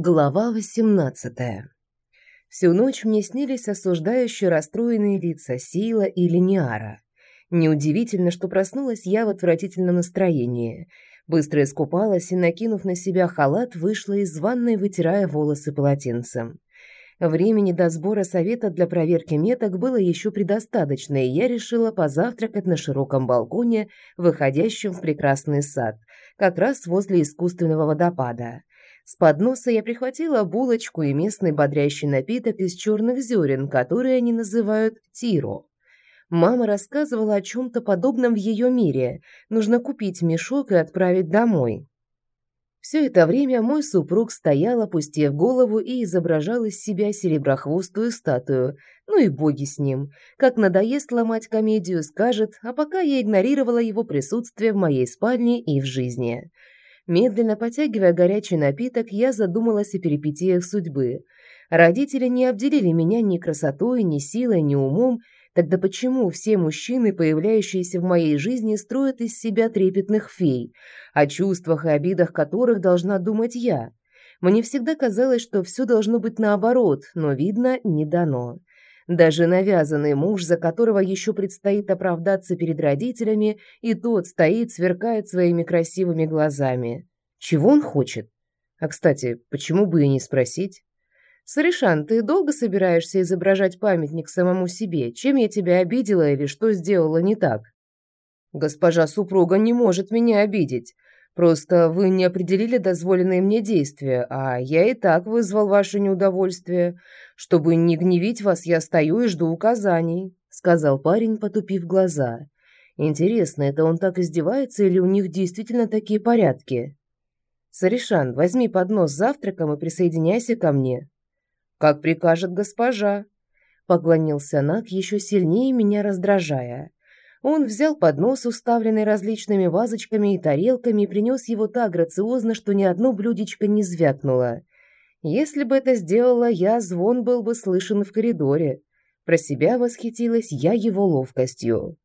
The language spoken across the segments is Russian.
Глава 18. Всю ночь мне снились осуждающие расстроенные лица Сила и Линиара. Неудивительно, что проснулась я в отвратительном настроении. Быстро искупалась и, накинув на себя халат, вышла из ванной, вытирая волосы полотенцем. Времени до сбора совета для проверки меток было еще предостаточно, и я решила позавтракать на широком балконе, выходящем в прекрасный сад, как раз возле искусственного водопада. С подноса я прихватила булочку и местный бодрящий напиток из черных зерен, которые они называют тиро. Мама рассказывала о чем-то подобном в ее мире. Нужно купить мешок и отправить домой. Все это время мой супруг стоял, опустив голову, и изображал из себя сереброхвостую статую. Ну и боги с ним. Как надоест ломать комедию, скажет, а пока я игнорировала его присутствие в моей спальне и в жизни. Медленно потягивая горячий напиток, я задумалась о перипетиях судьбы. Родители не обделили меня ни красотой, ни силой, ни умом. Тогда почему все мужчины, появляющиеся в моей жизни, строят из себя трепетных фей, о чувствах и обидах которых должна думать я? Мне всегда казалось, что все должно быть наоборот, но, видно, не дано. Даже навязанный муж, за которого еще предстоит оправдаться перед родителями, и тот стоит, сверкает своими красивыми глазами. Чего он хочет? А, кстати, почему бы и не спросить? «Саришан, ты долго собираешься изображать памятник самому себе? Чем я тебя обидела или что сделала не так?» «Госпожа супруга не может меня обидеть. Просто вы не определили дозволенные мне действия, а я и так вызвал ваше неудовольствие. Чтобы не гневить вас, я стою и жду указаний», — сказал парень, потупив глаза. «Интересно, это он так издевается или у них действительно такие порядки?» «Саришан, возьми поднос с завтраком и присоединяйся ко мне». «Как прикажет госпожа», — поклонился Нак, еще сильнее меня раздражая. Он взял поднос, уставленный различными вазочками и тарелками, и принес его так грациозно, что ни одно блюдечко не звякнуло. Если бы это сделала я, звон был бы слышен в коридоре. Про себя восхитилась я его ловкостью.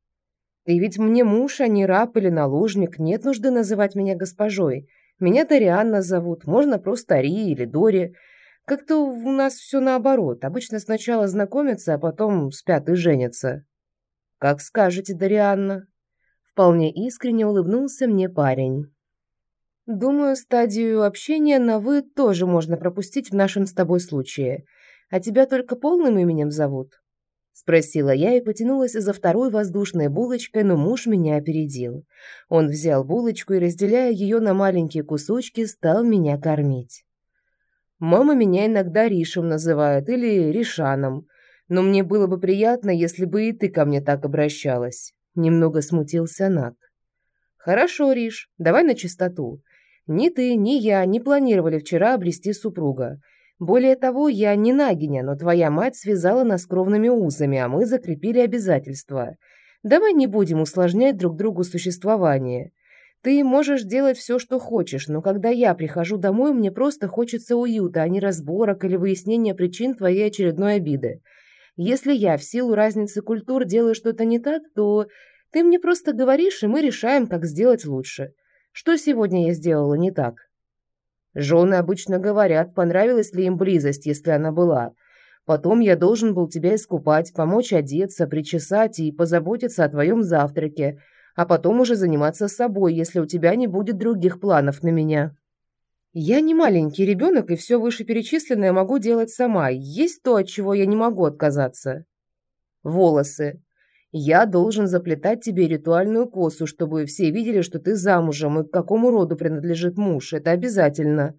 «Ты ведь мне муж, а не раб или наложник, нет нужды называть меня госпожой. Меня Дарианна зовут, можно просто Ари или Дори. Как-то у нас все наоборот. Обычно сначала знакомятся, а потом спят и женятся». «Как скажете, Дарианна». Вполне искренне улыбнулся мне парень. «Думаю, стадию общения на «вы» тоже можно пропустить в нашем с тобой случае. А тебя только полным именем зовут?» Спросила я и потянулась за второй воздушной булочкой, но муж меня опередил. Он взял булочку и, разделяя ее на маленькие кусочки, стал меня кормить. «Мама меня иногда Ришем называет или Ришаном но мне было бы приятно, если бы и ты ко мне так обращалась. Немного смутился Нак. Хорошо, Риш, давай на чистоту. Ни ты, ни я не планировали вчера обрести супруга. Более того, я не Нагиня, но твоя мать связала нас кровными узами, а мы закрепили обязательства. Давай не будем усложнять друг другу существование. Ты можешь делать все, что хочешь, но когда я прихожу домой, мне просто хочется уюта, а не разборок или выяснения причин твоей очередной обиды. Если я в силу разницы культур делаю что-то не так, то ты мне просто говоришь, и мы решаем, как сделать лучше. Что сегодня я сделала не так? Жены обычно говорят, понравилась ли им близость, если она была. Потом я должен был тебя искупать, помочь одеться, причесать и позаботиться о твоем завтраке, а потом уже заниматься собой, если у тебя не будет других планов на меня. Я не маленький ребенок, и все вышеперечисленное могу делать сама. Есть то, от чего я не могу отказаться. Волосы. Я должен заплетать тебе ритуальную косу, чтобы все видели, что ты замужем и к какому роду принадлежит муж. Это обязательно.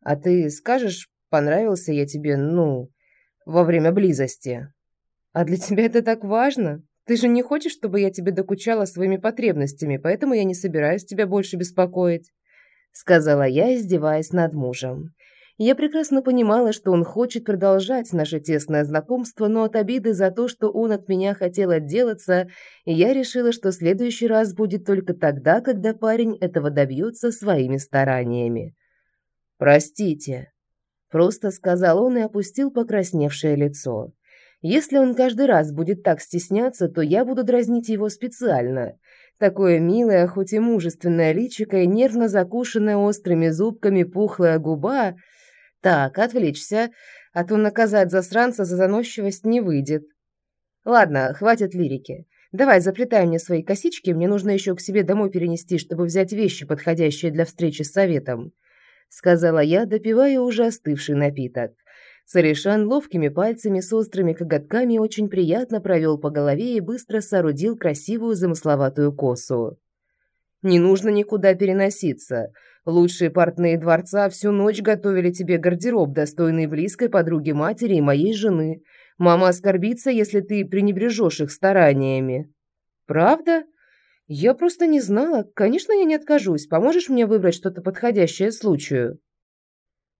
А ты скажешь, понравился я тебе, ну, во время близости? А для тебя это так важно? Ты же не хочешь, чтобы я тебе докучала своими потребностями, поэтому я не собираюсь тебя больше беспокоить сказала я, издеваясь над мужем. Я прекрасно понимала, что он хочет продолжать наше тесное знакомство, но от обиды за то, что он от меня хотел отделаться, я решила, что следующий раз будет только тогда, когда парень этого добьется своими стараниями. «Простите», — просто сказал он и опустил покрасневшее лицо. «Если он каждый раз будет так стесняться, то я буду дразнить его специально. Такое милое, хоть и мужественное личико и нервно закушенная острыми зубками пухлая губа. Так, отвлечься, а то наказать засранца за заносчивость не выйдет. Ладно, хватит лирики. Давай, заплетай мне свои косички, мне нужно еще к себе домой перенести, чтобы взять вещи, подходящие для встречи с советом», — сказала я, допивая уже остывший напиток. Саришан ловкими пальцами с острыми коготками очень приятно провел по голове и быстро соорудил красивую замысловатую косу. «Не нужно никуда переноситься. Лучшие портные дворца всю ночь готовили тебе гардероб, достойный близкой подруги матери и моей жены. Мама оскорбится, если ты пренебрежешь их стараниями». «Правда? Я просто не знала. Конечно, я не откажусь. Поможешь мне выбрать что-то подходящее случаю?»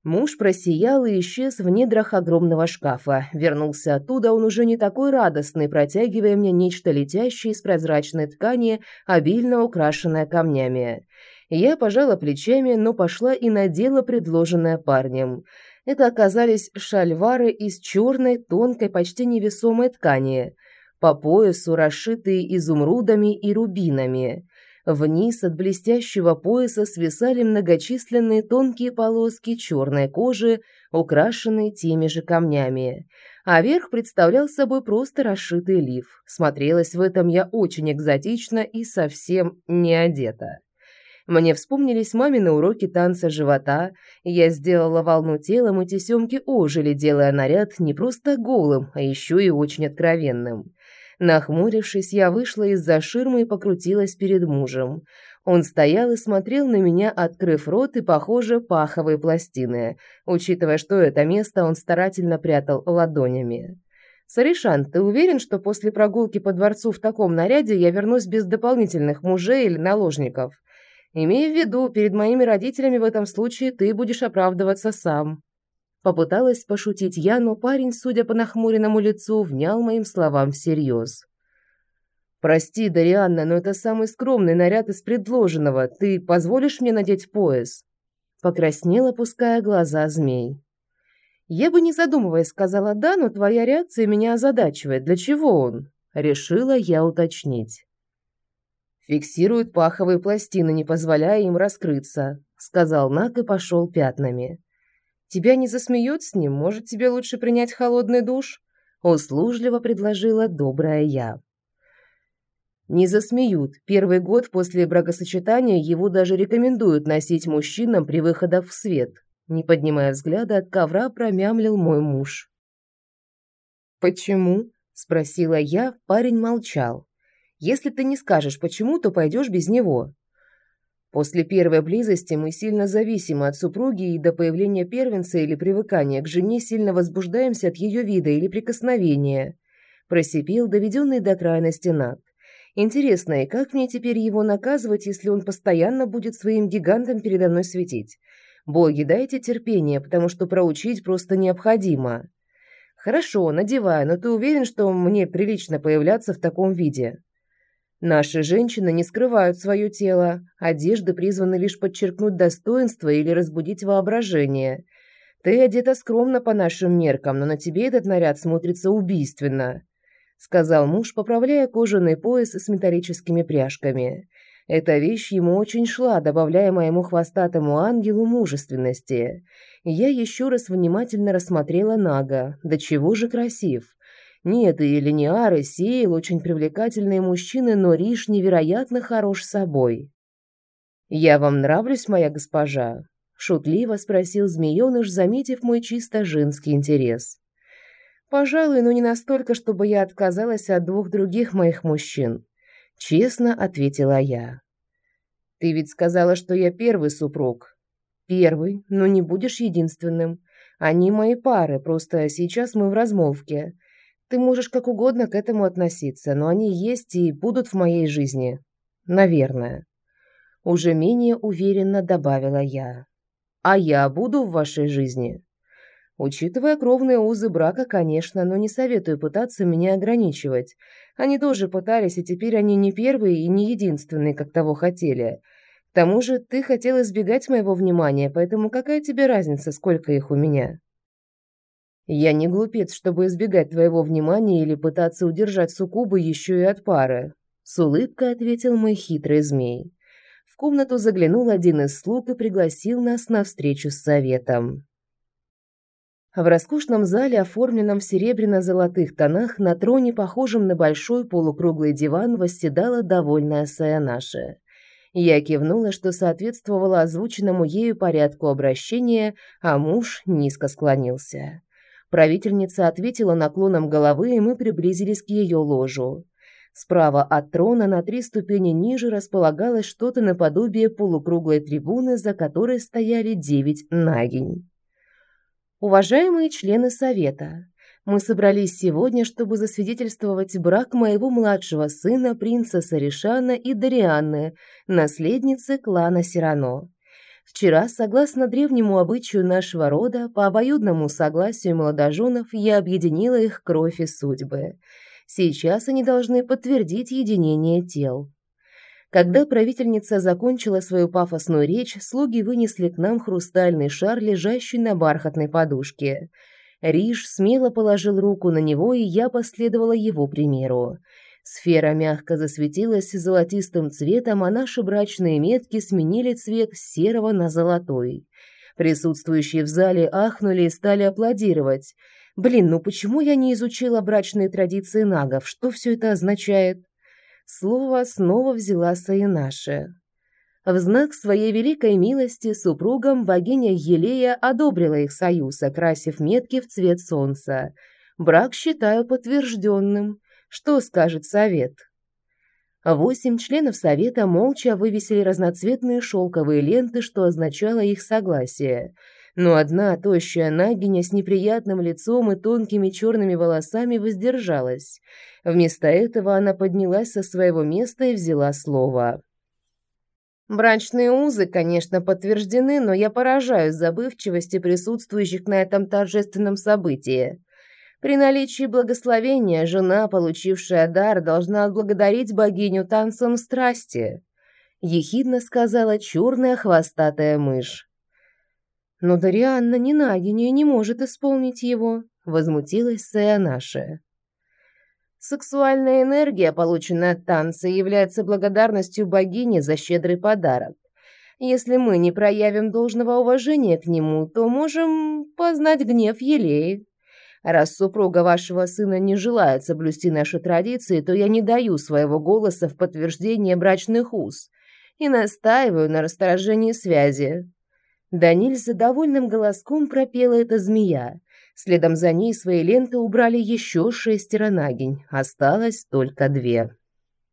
Муж просиял и исчез в недрах огромного шкафа. Вернулся оттуда он уже не такой радостный, протягивая мне нечто летящее из прозрачной ткани, обильно украшенное камнями. Я пожала плечами, но пошла и надела предложенное парнем. Это оказались шальвары из черной, тонкой, почти невесомой ткани, по поясу расшитые изумрудами и рубинами. Вниз от блестящего пояса свисали многочисленные тонкие полоски черной кожи, украшенные теми же камнями. А верх представлял собой просто расшитый лиф. Смотрелась в этом я очень экзотично и совсем не одета. Мне вспомнились мамины уроки танца живота. Я сделала волну телом, и тесемки ожили, делая наряд не просто голым, а еще и очень откровенным. Нахмурившись, я вышла из-за ширмы и покрутилась перед мужем. Он стоял и смотрел на меня, открыв рот и, похоже, паховые пластины, учитывая, что это место он старательно прятал ладонями. «Саришан, ты уверен, что после прогулки по дворцу в таком наряде я вернусь без дополнительных мужей или наложников? Имея в виду, перед моими родителями в этом случае ты будешь оправдываться сам». Попыталась пошутить я, но парень, судя по нахмуренному лицу, внял моим словам всерьез. «Прости, Дарианна, но это самый скромный наряд из предложенного. Ты позволишь мне надеть пояс?» Покраснел, опуская глаза змей. «Я бы не задумываясь сказала «да», но твоя реакция меня озадачивает. Для чего он?» Решила я уточнить. «Фиксирует паховые пластины, не позволяя им раскрыться», сказал Нак и пошел пятнами. Тебя не засмеют с ним? Может, тебе лучше принять холодный душ?» Услужливо предложила добрая я. Не засмеют. Первый год после бракосочетания его даже рекомендуют носить мужчинам при выходах в свет. Не поднимая взгляда от ковра, промямлил мой муж. «Почему?» – спросила я, парень молчал. «Если ты не скажешь почему, то пойдешь без него. После первой близости мы сильно зависимы от супруги и до появления первенца или привыкания к жене сильно возбуждаемся от ее вида или прикосновения. Просипел доведенный до крайности Над. Интересно, и как мне теперь его наказывать, если он постоянно будет своим гигантом передо мной светить? Боги, дайте терпение, потому что проучить просто необходимо. Хорошо, надеваю, но ты уверен, что мне прилично появляться в таком виде? Наши женщины не скрывают свое тело. Одежды призваны лишь подчеркнуть достоинство или разбудить воображение. Ты одета скромно по нашим меркам, но на тебе этот наряд смотрится убийственно, сказал муж, поправляя кожаный пояс с металлическими пряжками. Эта вещь ему очень шла, добавляя моему хвостатому ангелу мужественности. Я еще раз внимательно рассмотрела Нага. Да чего же красив! Нет, и Линиар, и Сейл очень привлекательные мужчины, но Риш невероятно хорош собой. «Я вам нравлюсь, моя госпожа?» – шутливо спросил змеёныш, заметив мой чисто женский интерес. «Пожалуй, но не настолько, чтобы я отказалась от двух других моих мужчин», – честно ответила я. «Ты ведь сказала, что я первый супруг». «Первый, но не будешь единственным. Они мои пары, просто сейчас мы в размолвке. Ты можешь как угодно к этому относиться, но они есть и будут в моей жизни. Наверное. Уже менее уверенно добавила я. А я буду в вашей жизни. Учитывая кровные узы брака, конечно, но не советую пытаться меня ограничивать. Они тоже пытались, и теперь они не первые и не единственные, как того хотели. К тому же ты хотел избегать моего внимания, поэтому какая тебе разница, сколько их у меня? Я не глупец, чтобы избегать твоего внимания или пытаться удержать суккубы еще и от пары, с улыбкой ответил мой хитрый змей. В комнату заглянул один из слуг и пригласил нас на встречу с советом. В роскошном зале, оформленном в серебряно-золотых тонах, на троне, похожем на большой полукруглый диван, восседала довольная Саянаша. Я кивнула, что соответствовало озвученному ею порядку обращения, а муж низко склонился. Правительница ответила наклоном головы, и мы приблизились к ее ложу. Справа от трона на три ступени ниже располагалось что-то наподобие полукруглой трибуны, за которой стояли девять нагинь. Уважаемые члены совета, мы собрались сегодня, чтобы засвидетельствовать брак моего младшего сына, принца Саришана и Дарианны, наследницы клана Сирано. Вчера, согласно древнему обычаю нашего рода, по обоюдному согласию молодоженов я объединила их кровь и судьбы. Сейчас они должны подтвердить единение тел. Когда правительница закончила свою пафосную речь, слуги вынесли к нам хрустальный шар, лежащий на бархатной подушке. Риш смело положил руку на него, и я последовала его примеру. Сфера мягко засветилась золотистым цветом, а наши брачные метки сменили цвет с серого на золотой. Присутствующие в зале ахнули и стали аплодировать. Блин, ну почему я не изучила брачные традиции нагов? Что все это означает? Слово снова взяла Саинаша. В знак своей великой милости супругам богиня Елея одобрила их союз, окрасив метки в цвет солнца. Брак считаю подтвержденным. Что скажет совет? Восемь членов совета молча вывесили разноцветные шелковые ленты, что означало их согласие. Но одна тощая нагиня с неприятным лицом и тонкими черными волосами воздержалась. Вместо этого она поднялась со своего места и взяла слово. Брачные узы, конечно, подтверждены, но я поражаюсь забывчивости присутствующих на этом торжественном событии. При наличии благословения жена, получившая дар, должна отблагодарить богиню танцем страсти, ехидно сказала черная хвостатая мышь. Но Дарианна ни на не может исполнить его, возмутилась Саянаша. Сексуальная энергия, полученная от танца, является благодарностью богине за щедрый подарок. Если мы не проявим должного уважения к нему, то можем познать гнев Елеи. Раз супруга вашего сына не желает соблюсти наши традиции, то я не даю своего голоса в подтверждение брачных уз и настаиваю на расторжении связи». Даниль с довольным голоском пропела эта змея. Следом за ней свои ленты убрали еще шестеро нагинь, осталось только две.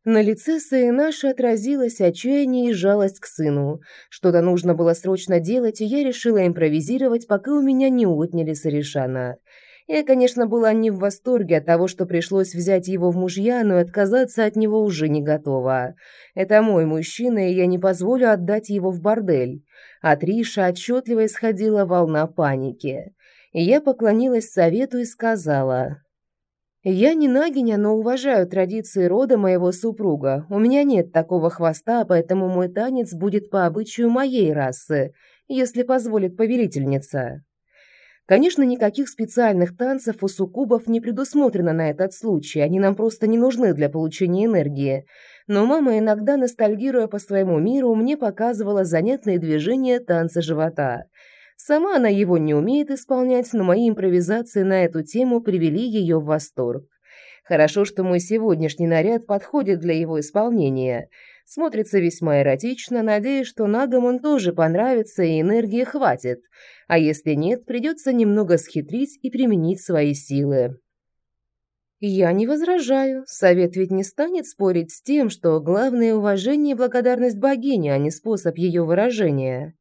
На лице Саинаши отразилось отчаяние и жалость к сыну. Что-то нужно было срочно делать, и я решила импровизировать, пока у меня не отняли Саришана. Я, конечно, была не в восторге от того, что пришлось взять его в мужья, но отказаться от него уже не готова. Это мой мужчина, и я не позволю отдать его в бордель. От Риша отчетливо исходила волна паники. И я поклонилась совету и сказала... «Я не нагиня, но уважаю традиции рода моего супруга. У меня нет такого хвоста, поэтому мой танец будет по обычаю моей расы, если позволит повелительница». Конечно, никаких специальных танцев у суккубов не предусмотрено на этот случай, они нам просто не нужны для получения энергии. Но мама иногда, ностальгируя по своему миру, мне показывала занятные движения танца живота. Сама она его не умеет исполнять, но мои импровизации на эту тему привели ее в восторг. Хорошо, что мой сегодняшний наряд подходит для его исполнения. Смотрится весьма эротично, надеюсь, что нагам он тоже понравится и энергии хватит. А если нет, придется немного схитрить и применить свои силы. Я не возражаю. Совет ведь не станет спорить с тем, что главное уважение и благодарность богине, а не способ ее выражения.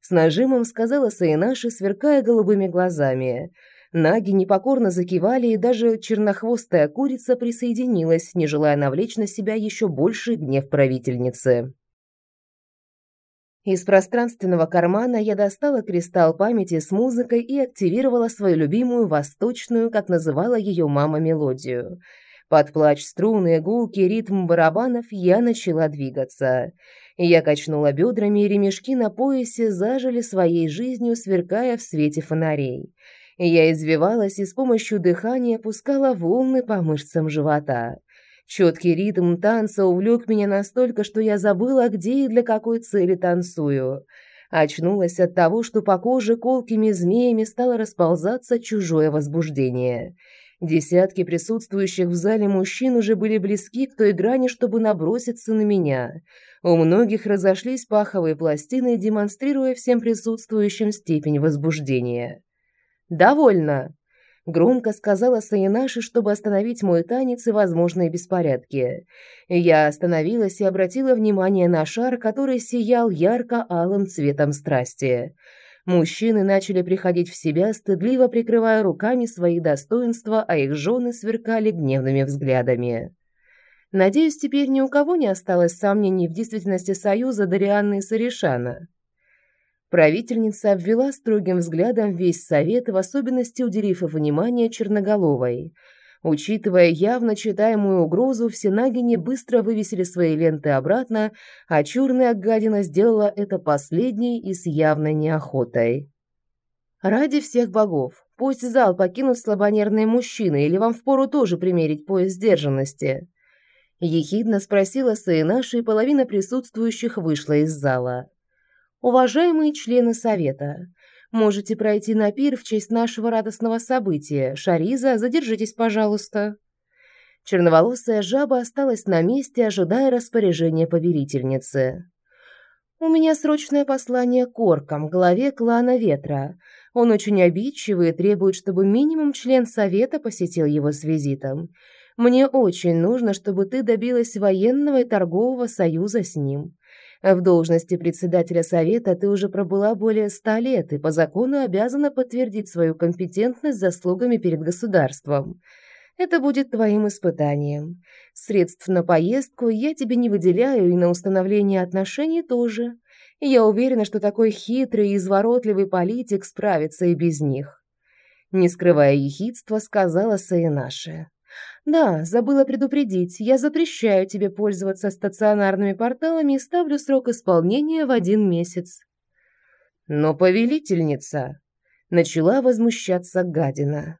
С нажимом сказала Саинаши, сверкая голубыми глазами – Наги непокорно закивали, и даже чернохвостая курица присоединилась, не желая навлечь на себя еще больший гнев правительницы. Из пространственного кармана я достала кристалл памяти с музыкой и активировала свою любимую восточную, как называла ее мама, мелодию. Под плач струны, иголки, ритм барабанов я начала двигаться. Я качнула бедрами, и ремешки на поясе зажили своей жизнью, сверкая в свете фонарей. Я извивалась и с помощью дыхания пускала волны по мышцам живота. Четкий ритм танца увлек меня настолько, что я забыла, где и для какой цели танцую. Очнулась от того, что по коже колкими змеями стало расползаться чужое возбуждение. Десятки присутствующих в зале мужчин уже были близки к той грани, чтобы наброситься на меня. У многих разошлись паховые пластины, демонстрируя всем присутствующим степень возбуждения. «Довольно!» Громко сказала Саинаши, чтобы остановить мой танец и возможные беспорядки. Я остановилась и обратила внимание на шар, который сиял ярко-алым цветом страсти. Мужчины начали приходить в себя, стыдливо прикрывая руками свои достоинства, а их жены сверкали гневными взглядами. Надеюсь, теперь ни у кого не осталось сомнений в действительности союза Дарианны и Саришана. Правительница обвела строгим взглядом весь совет, в особенности уделив внимание Черноголовой. Учитывая явно читаемую угрозу, все нагини быстро вывесили свои ленты обратно, а чурная гадина сделала это последней и с явной неохотой. «Ради всех богов, пусть зал покинут слабонервные мужчины, или вам впору тоже примерить пояс сдержанности?» Ехидно спросила Саинаша, и половина присутствующих вышла из зала. Уважаемые члены совета, можете пройти на пир в честь нашего радостного события. Шариза, задержитесь, пожалуйста. Черноволосая жаба осталась на месте, ожидая распоряжения повелительницы. У меня срочное послание к оркам, главе клана Ветра. Он очень обидчивый и требует, чтобы минимум член совета посетил его с визитом. Мне очень нужно, чтобы ты добилась военного и торгового союза с ним. В должности председателя совета ты уже пробыла более ста лет и по закону обязана подтвердить свою компетентность заслугами перед государством. Это будет твоим испытанием. Средств на поездку я тебе не выделяю и на установление отношений тоже. Я уверена, что такой хитрый и изворотливый политик справится и без них. Не скрывая ехидства, сказала Саинаша. Да, забыла предупредить. Я запрещаю тебе пользоваться стационарными порталами и ставлю срок исполнения в один месяц. Но повелительница начала возмущаться гадина.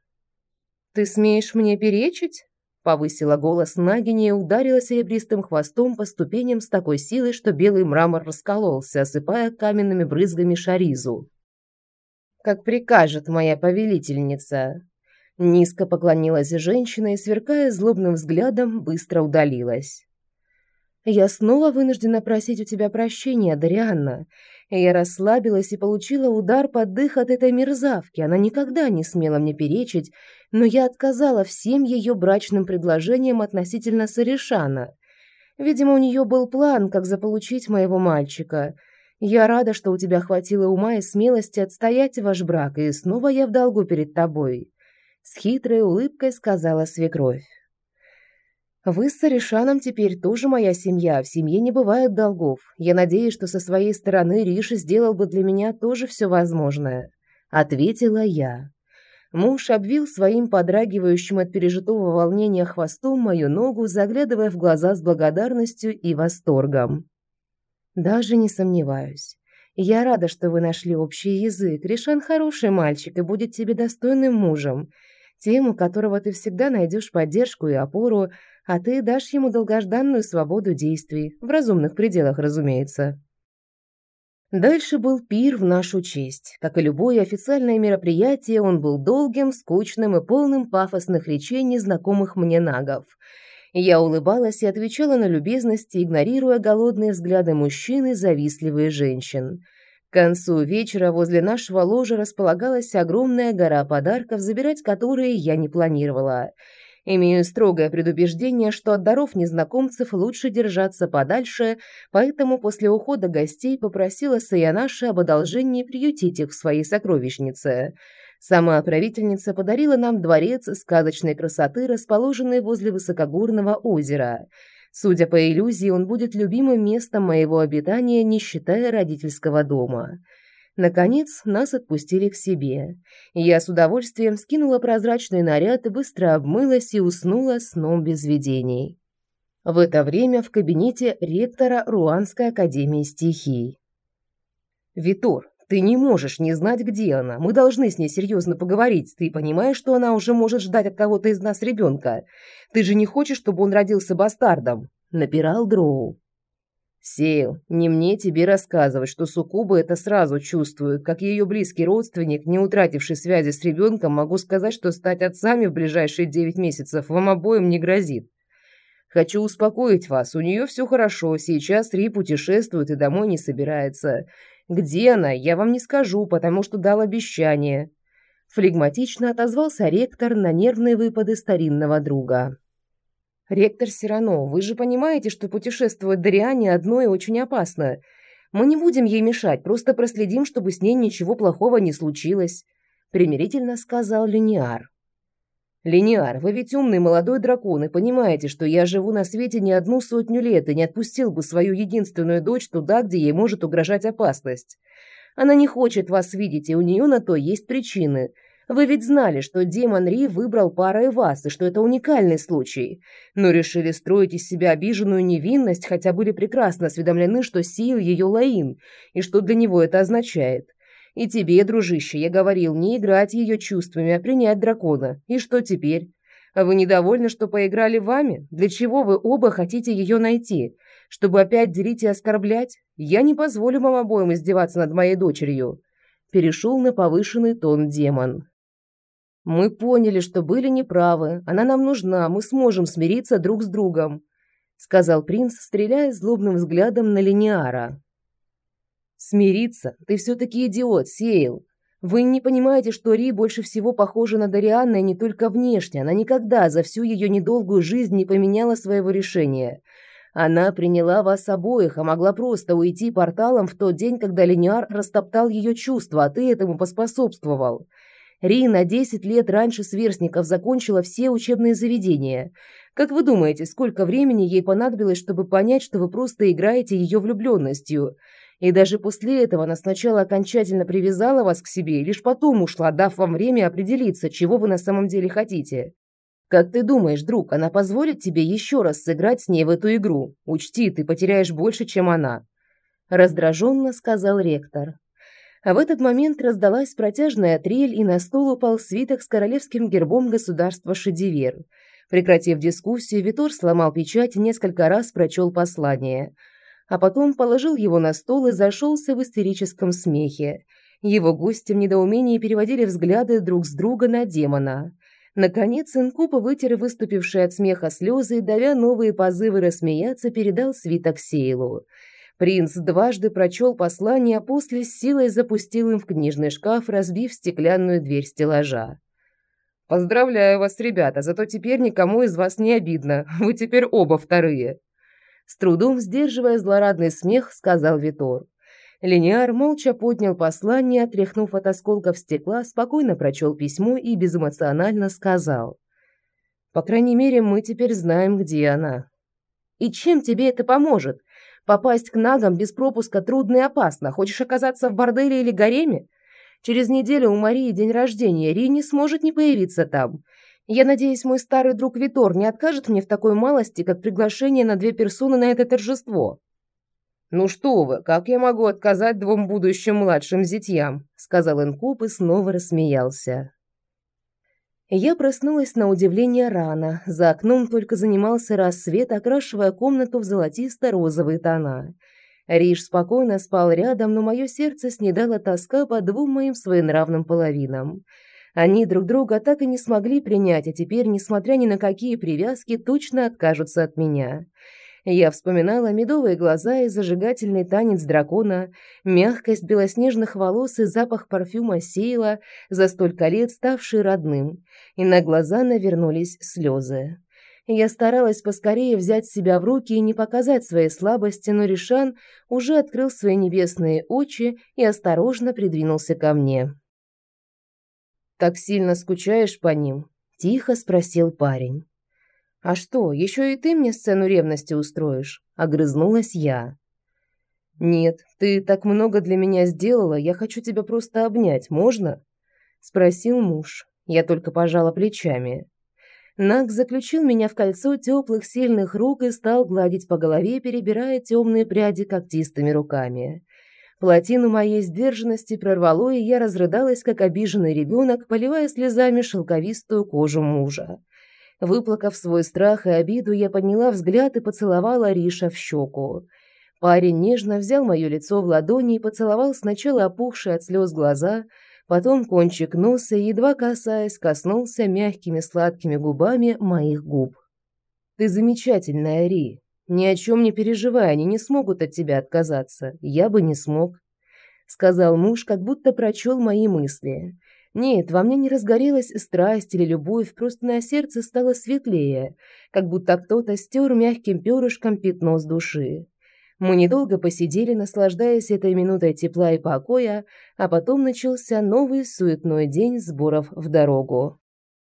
Ты смеешь мне перечить? Повысила голос Нагини и ударила серебристым хвостом по ступеням с такой силой, что белый мрамор раскололся, осыпая каменными брызгами шаризу. «Как прикажет моя повелительница», Низко поклонилась женщина и, сверкая злобным взглядом, быстро удалилась. «Я снова вынуждена просить у тебя прощения, Дарианна. Я расслабилась и получила удар под дых от этой мерзавки. Она никогда не смела мне перечить, но я отказала всем ее брачным предложениям относительно Саришана. Видимо, у нее был план, как заполучить моего мальчика. Я рада, что у тебя хватило ума и смелости отстоять ваш брак, и снова я в долгу перед тобой с хитрой улыбкой сказала свекровь. Вы с Саришаном теперь тоже моя семья, в семье не бывает долгов. Я надеюсь, что со своей стороны Риша сделал бы для меня тоже все возможное, ответила я. Муж обвил своим подрагивающим от пережитого волнения хвостом мою ногу, заглядывая в глаза с благодарностью и восторгом. Даже не сомневаюсь. Я рада, что вы нашли общий язык. Ришан хороший мальчик и будет тебе достойным мужем тем, у которого ты всегда найдешь поддержку и опору, а ты дашь ему долгожданную свободу действий, в разумных пределах, разумеется. Дальше был пир в нашу честь. Как и любое официальное мероприятие, он был долгим, скучным и полным пафосных речей незнакомых мне нагов. Я улыбалась и отвечала на любезности, игнорируя голодные взгляды мужчин и завистливые женщин – к концу вечера возле нашего ложа располагалась огромная гора подарков, забирать которые я не планировала. Имею строгое предубеждение, что от даров незнакомцев лучше держаться подальше, поэтому после ухода гостей попросила Саянаши об одолжении приютить их в своей сокровищнице. Сама правительница подарила нам дворец сказочной красоты, расположенный возле высокогорного озера – Судя по иллюзии, он будет любимым местом моего обитания, не считая родительского дома. Наконец, нас отпустили к себе. Я с удовольствием скинула прозрачный наряд быстро обмылась и уснула сном без видений. В это время в кабинете ректора Руанской академии стихий. «Витор, ты не можешь не знать, где она. Мы должны с ней серьезно поговорить. Ты понимаешь, что она уже может ждать от кого-то из нас ребенка? Ты же не хочешь, чтобы он родился бастардом?» – напирал Дроу. Сейл, не мне тебе рассказывать, что суккубы это сразу чувствуют. Как ее близкий родственник, не утративший связи с ребенком, могу сказать, что стать отцами в ближайшие девять месяцев вам обоим не грозит. Хочу успокоить вас, у нее все хорошо, сейчас Ри путешествует и домой не собирается. Где она, я вам не скажу, потому что дал обещание. Флегматично отозвался ректор на нервные выпады старинного друга. «Ректор Сирано, вы же понимаете, что путешествовать до Риане и очень опасно. Мы не будем ей мешать, просто проследим, чтобы с ней ничего плохого не случилось», — примирительно сказал Линиар. «Линиар, вы ведь умный молодой дракон и понимаете, что я живу на свете не одну сотню лет и не отпустил бы свою единственную дочь туда, где ей может угрожать опасность. Она не хочет вас видеть, и у нее на то есть причины. Вы ведь знали, что демон Ри выбрал парой вас, и что это уникальный случай. Но решили строить из себя обиженную невинность, хотя были прекрасно осведомлены, что Сию ее Лаин, и что для него это означает. И тебе, дружище, я говорил не играть ее чувствами, а принять дракона. И что теперь? А вы недовольны, что поиграли вами? Для чего вы оба хотите ее найти? Чтобы опять делить и оскорблять? Я не позволю вам обоим издеваться над моей дочерью. Перешел на повышенный тон демон. Мы поняли, что были неправы. Она нам нужна, мы сможем смириться друг с другом, сказал принц, стреляя злобным взглядом на Линиара. Смириться? Ты все таки идиот, Сейл. Вы не понимаете, что Ри больше всего похожа на Дарианна и не только внешне. Она никогда за всю ее недолгую жизнь не поменяла своего решения. Она приняла вас обоих, а могла просто уйти порталом в тот день, когда Линиар растоптал ее чувства, а ты этому поспособствовал. Ри на 10 лет раньше сверстников закончила все учебные заведения. Как вы думаете, сколько времени ей понадобилось, чтобы понять, что вы просто играете ее влюбленностью? И даже после этого она сначала окончательно привязала вас к себе, и лишь потом ушла, дав вам время определиться, чего вы на самом деле хотите. Как ты думаешь, друг, она позволит тебе еще раз сыграть с ней в эту игру? Учти, ты потеряешь больше, чем она. Раздраженно сказал ректор. А в этот момент раздалась протяжная трель, и на стол упал свиток с королевским гербом государства Шедивер. Прекратив дискуссию, Витор сломал печать и несколько раз прочел послание, а потом положил его на стол и зашелся в истерическом смехе. Его гости в недоумении переводили взгляды друг с друга на демона. Наконец Инкупа вытер выступившие от смеха слезы и, давя новые позывы рассмеяться, передал свиток Сейлу – Принц дважды прочел послание, а после с силой запустил им в книжный шкаф, разбив стеклянную дверь стеллажа. «Поздравляю вас, ребята, зато теперь никому из вас не обидно. Вы теперь оба вторые». С трудом сдерживая злорадный смех, сказал Витор. Линиар молча поднял послание, отряхнув от осколков стекла, спокойно прочел письмо и безэмоционально сказал. «По крайней мере, мы теперь знаем, где она». «И чем тебе это поможет?» Попасть к нагам без пропуска трудно и опасно. Хочешь оказаться в борделе или гареме? Через неделю у Марии день рождения. Ри не сможет не появиться там. Я надеюсь, мой старый друг Витор не откажет мне в такой малости, как приглашение на две персоны на это торжество. «Ну что вы, как я могу отказать двум будущим младшим зятьям?» сказал Инкуб и снова рассмеялся. Я проснулась на удивление рано. За окном только занимался рассвет, окрашивая комнату в золотисто-розовые тона. Риш спокойно спал рядом, но мое сердце снедало тоска по двум моим своенравным половинам. Они друг друга так и не смогли принять, а теперь, несмотря ни на какие привязки, точно откажутся от меня. Я вспоминала медовые глаза и зажигательный танец дракона, мягкость белоснежных волос и запах парфюма Сейла, за столько лет ставший родным, и на глаза навернулись слезы. Я старалась поскорее взять себя в руки и не показать своей слабости, но Ришан уже открыл свои небесные очи и осторожно придвинулся ко мне. «Так сильно скучаешь по ним?» – тихо спросил парень. «А что, еще и ты мне сцену ревности устроишь?» – огрызнулась я. «Нет, ты так много для меня сделала, я хочу тебя просто обнять, можно?» – спросил муж. Я только пожала плечами. Наг заключил меня в кольцо теплых сильных рук и стал гладить по голове, перебирая темные пряди когтистыми руками. Плотину моей сдержанности прорвало, и я разрыдалась, как обиженный ребенок, поливая слезами шелковистую кожу мужа. Выплакав свой страх и обиду, я подняла взгляд и поцеловала Риша в щеку. Парень нежно взял мое лицо в ладони и поцеловал сначала опухшие от слез глаза, потом кончик носа и, едва касаясь, коснулся мягкими сладкими губами моих губ. «Ты замечательная, Ри. Ни о чем не переживай, они не смогут от тебя отказаться. Я бы не смог», — сказал муж, как будто прочел мои мысли. Нет, во мне не разгорелась страсть или любовь, просто на сердце стало светлее, как будто кто-то стер мягким перышком пятно с души. Мы недолго посидели, наслаждаясь этой минутой тепла и покоя, а потом начался новый суетной день сборов в дорогу.